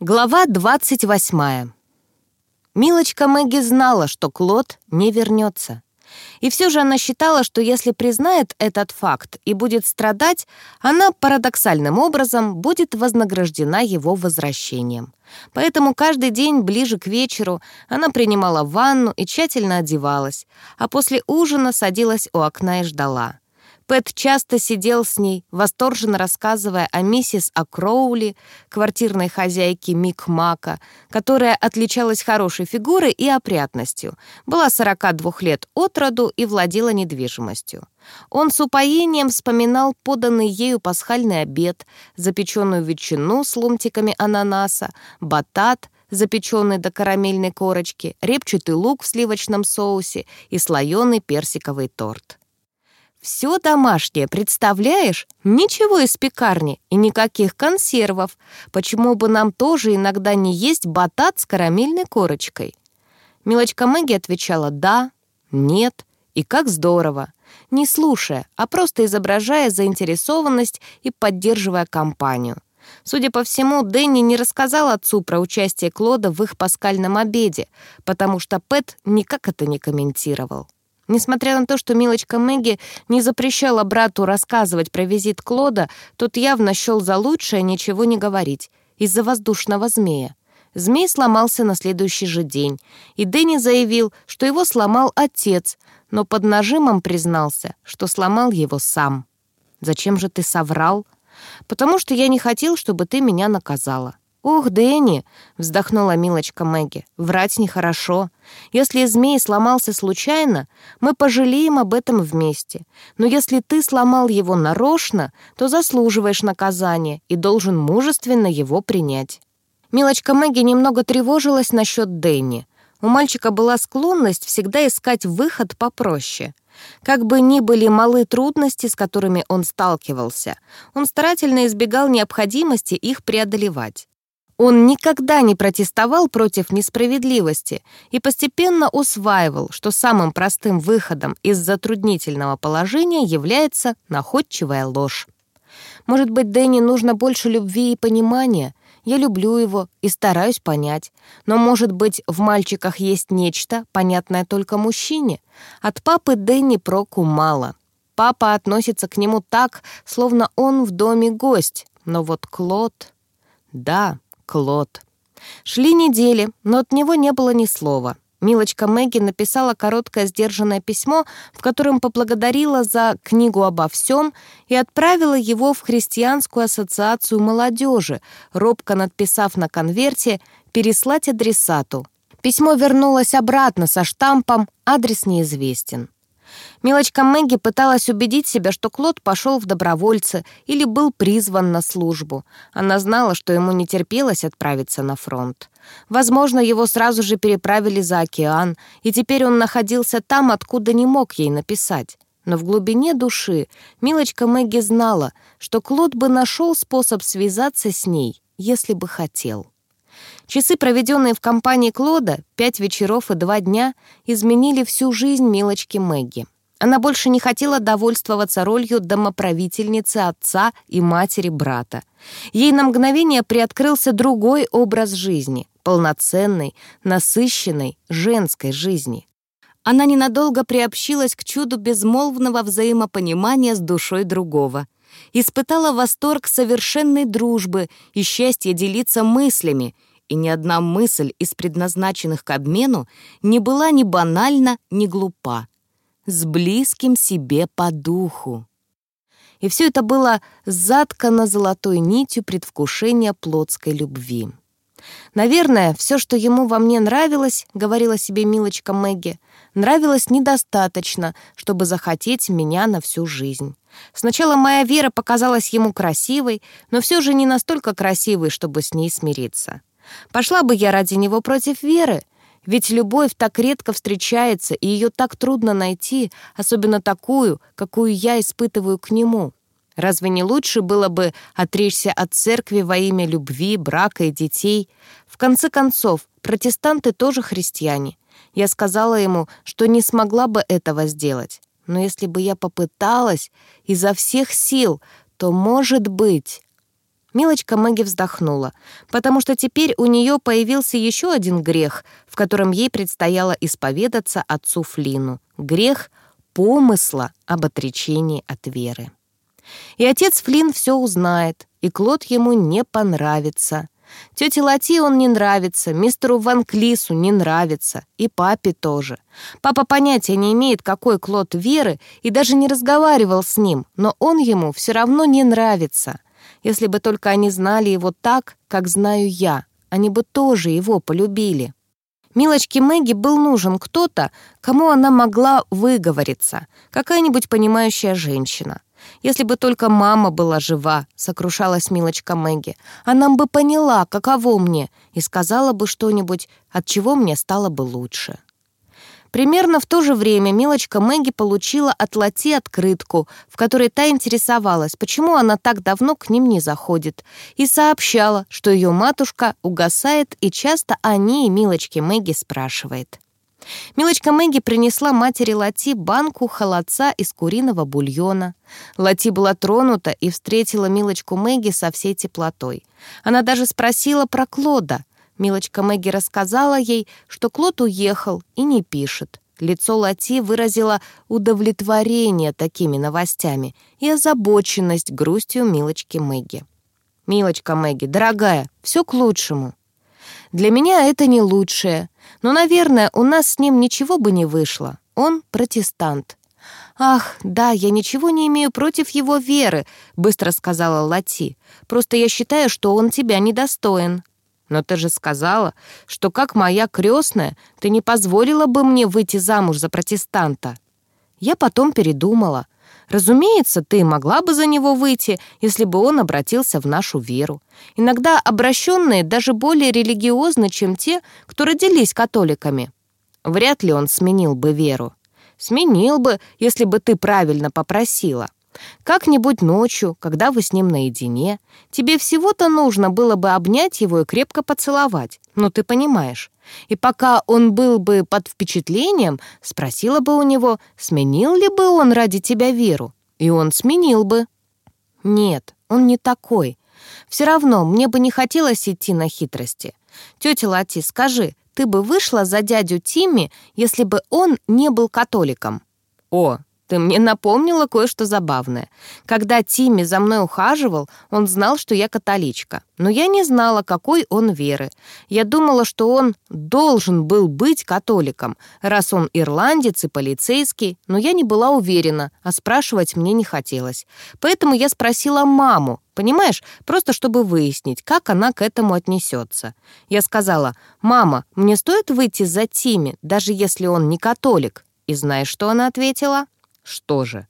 Глава 28. Милочка Мэгги знала, что Клод не вернется. И все же она считала, что если признает этот факт и будет страдать, она парадоксальным образом будет вознаграждена его возвращением. Поэтому каждый день ближе к вечеру она принимала ванну и тщательно одевалась, а после ужина садилась у окна и ждала. Пэт часто сидел с ней, восторженно рассказывая о миссис Акроули, квартирной хозяйке Мик Мака, которая отличалась хорошей фигурой и опрятностью, была 42 лет от роду и владела недвижимостью. Он с упоением вспоминал поданный ею пасхальный обед, запеченную ветчину с ломтиками ананаса, батат — запеченный до карамельной корочки, репчатый лук в сливочном соусе и слоеный персиковый торт. Все домашнее, представляешь? Ничего из пекарни и никаких консервов. Почему бы нам тоже иногда не есть батат с карамельной корочкой? Милочка Мэгги отвечала «да», «нет» и «как здорово», не слушая, а просто изображая заинтересованность и поддерживая компанию. Судя по всему, Дэнни не рассказал отцу про участие Клода в их паскальном обеде, потому что Пэт никак это не комментировал. Несмотря на то, что милочка Мэгги не запрещала брату рассказывать про визит Клода, тот явно счел за лучшее ничего не говорить из-за воздушного змея. Змей сломался на следующий же день, и Дэнни заявил, что его сломал отец, но под нажимом признался, что сломал его сам. «Зачем же ты соврал?» «Потому что я не хотел, чтобы ты меня наказала». «Ох, Дэнни!» — вздохнула милочка Мэгги. «Врать нехорошо. Если змей сломался случайно, мы пожалеем об этом вместе. Но если ты сломал его нарочно, то заслуживаешь наказания и должен мужественно его принять». Милочка Мэгги немного тревожилась насчет Дэнни. У мальчика была склонность всегда искать выход попроще. Как бы ни были малы трудности, с которыми он сталкивался, он старательно избегал необходимости их преодолевать. Он никогда не протестовал против несправедливости и постепенно усваивал, что самым простым выходом из затруднительного положения является находчивая ложь. Может быть, Дэнни нужно больше любви и понимания. Я люблю его и стараюсь понять. Но, может быть, в мальчиках есть нечто, понятное только мужчине. От папы Дэнни проку мало. Папа относится к нему так, словно он в доме гость. Но вот Клод... Да, Клод. Шли недели, но от него не было ни слова. Милочка Мэгги написала короткое сдержанное письмо, в котором поблагодарила за книгу обо всем и отправила его в Христианскую ассоциацию молодежи, робко надписав на конверте «Переслать адресату». Письмо вернулось обратно со штампом «Адрес неизвестен». Милочка Мэгги пыталась убедить себя, что Клод пошел в добровольцы или был призван на службу. Она знала, что ему не терпелось отправиться на фронт. Возможно, его сразу же переправили за океан, и теперь он находился там, откуда не мог ей написать. Но в глубине души Милочка Мэгги знала, что Клод бы нашел способ связаться с ней, если бы хотел. Часы, проведенные в компании Клода, пять вечеров и два дня, изменили всю жизнь милочки Мэгги. Она больше не хотела довольствоваться ролью домоправительницы отца и матери брата. Ей на мгновение приоткрылся другой образ жизни, полноценной, насыщенной, женской жизни. Она ненадолго приобщилась к чуду безмолвного взаимопонимания с душой другого. Испытала восторг совершенной дружбы и счастье делиться мыслями — и ни одна мысль из предназначенных к обмену не была ни банальна, ни глупа. С близким себе по духу. И все это было заткано золотой нитью предвкушения плотской любви. «Наверное, все, что ему во мне нравилось, — говорила себе милочка Мэгги, — нравилось недостаточно, чтобы захотеть меня на всю жизнь. Сначала моя вера показалась ему красивой, но все же не настолько красивой, чтобы с ней смириться. Пошла бы я ради него против веры, ведь любовь так редко встречается, и ее так трудно найти, особенно такую, какую я испытываю к нему. Разве не лучше было бы отречься от церкви во имя любви, брака и детей? В конце концов, протестанты тоже христиане. Я сказала ему, что не смогла бы этого сделать. Но если бы я попыталась изо всех сил, то, может быть... Милочка Мэгги вздохнула, потому что теперь у нее появился еще один грех, в котором ей предстояло исповедаться отцу Флину. Грех помысла об отречении от веры. И отец Флин все узнает, и Клод ему не понравится. Тете Лати он не нравится, мистеру Ван Клису не нравится, и папе тоже. Папа понятия не имеет, какой Клод веры, и даже не разговаривал с ним, но он ему все равно не нравится. Если бы только они знали его так, как знаю я, они бы тоже его полюбили. Милочке Мэгги был нужен кто-то, кому она могла выговориться, какая-нибудь понимающая женщина. Если бы только мама была жива, сокрушалась милочка Мэгги, она бы поняла, каково мне, и сказала бы что-нибудь, от чего мне стало бы лучше. Примерно в то же время милочка Мэгги получила от Лати открытку, в которой та интересовалась, почему она так давно к ним не заходит, и сообщала, что ее матушка угасает и часто о ней милочке Мэгги спрашивает. Милочка Мэгги принесла матери Лати банку холодца из куриного бульона. Лати была тронута и встретила Милочку Мэгги со всей теплотой. Она даже спросила про Клода. Милочка Мэгги рассказала ей, что Клод уехал и не пишет. Лицо Лати выразило удовлетворение такими новостями и озабоченность грустью Милочки Мэгги. «Милочка Мэгги, дорогая, все к лучшему». Для меня это не лучшее. Но, наверное, у нас с ним ничего бы не вышло. Он протестант. «Ах, да, я ничего не имею против его веры», — быстро сказала Лати. «Просто я считаю, что он тебя недостоин». «Но ты же сказала, что как моя крестная ты не позволила бы мне выйти замуж за протестанта». Я потом передумала — Разумеется, ты могла бы за него выйти, если бы он обратился в нашу веру. Иногда обращенные даже более религиозны, чем те, кто родились католиками. Вряд ли он сменил бы веру. Сменил бы, если бы ты правильно попросила. Как-нибудь ночью, когда вы с ним наедине, тебе всего-то нужно было бы обнять его и крепко поцеловать. Ну, ты понимаешь. И пока он был бы под впечатлением, спросила бы у него, сменил ли бы он ради тебя веру. И он сменил бы. Нет, он не такой. Все равно мне бы не хотелось идти на хитрости. Тетя Лати, скажи, ты бы вышла за дядю Тимми, если бы он не был католиком? О, ты мне напомнила кое-что забавное. Когда Тимми за мной ухаживал, он знал, что я католичка. Но я не знала, какой он веры. Я думала, что он должен был быть католиком, раз он ирландец и полицейский, но я не была уверена, а спрашивать мне не хотелось. Поэтому я спросила маму, понимаешь, просто чтобы выяснить, как она к этому отнесется. Я сказала, «Мама, мне стоит выйти за Тимми, даже если он не католик?» И знаешь, что она ответила? Что же?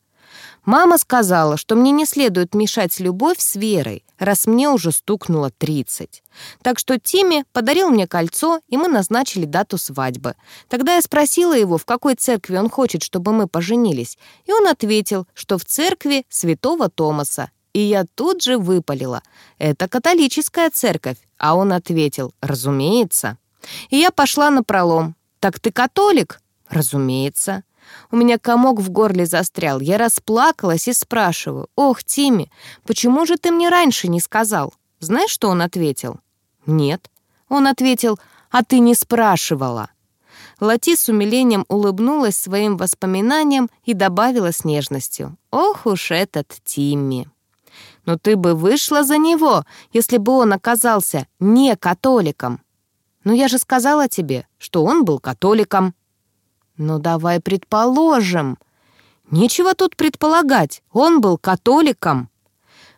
Мама сказала, что мне не следует мешать любовь с Верой, раз мне уже стукнуло 30. Так что Тимми подарил мне кольцо, и мы назначили дату свадьбы. Тогда я спросила его, в какой церкви он хочет, чтобы мы поженились, и он ответил, что в церкви святого Томаса. И я тут же выпалила. «Это католическая церковь». А он ответил, «Разумеется». И я пошла на пролом. «Так ты католик?» «Разумеется». У меня комок в горле застрял. Я расплакалась и спрашиваю. «Ох, Тимми, почему же ты мне раньше не сказал?» Знаешь, что он ответил? «Нет». Он ответил, «А ты не спрашивала». Лати с умилением улыбнулась своим воспоминаниям и добавила с нежностью. «Ох уж этот Тимми!» «Но ты бы вышла за него, если бы он оказался не католиком!» «Ну я же сказала тебе, что он был католиком!» «Ну, давай предположим». «Нечего тут предполагать, он был католиком».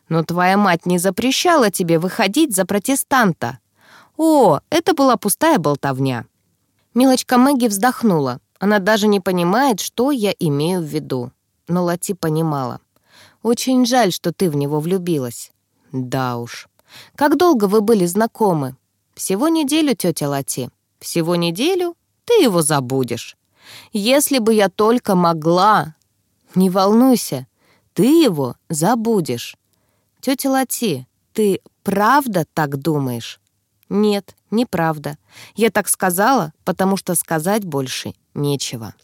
«Но твоя мать не запрещала тебе выходить за протестанта». «О, это была пустая болтовня». Милочка Мэгги вздохнула. Она даже не понимает, что я имею в виду. Но Лати понимала. «Очень жаль, что ты в него влюбилась». «Да уж. Как долго вы были знакомы?» «Всего неделю, тетя Лати. Всего неделю? Ты его забудешь. Если бы я только могла. Не волнуйся, ты его забудешь. Тетя Лати, ты правда так думаешь? Нет, неправда. Я так сказала, потому что сказать больше нечего.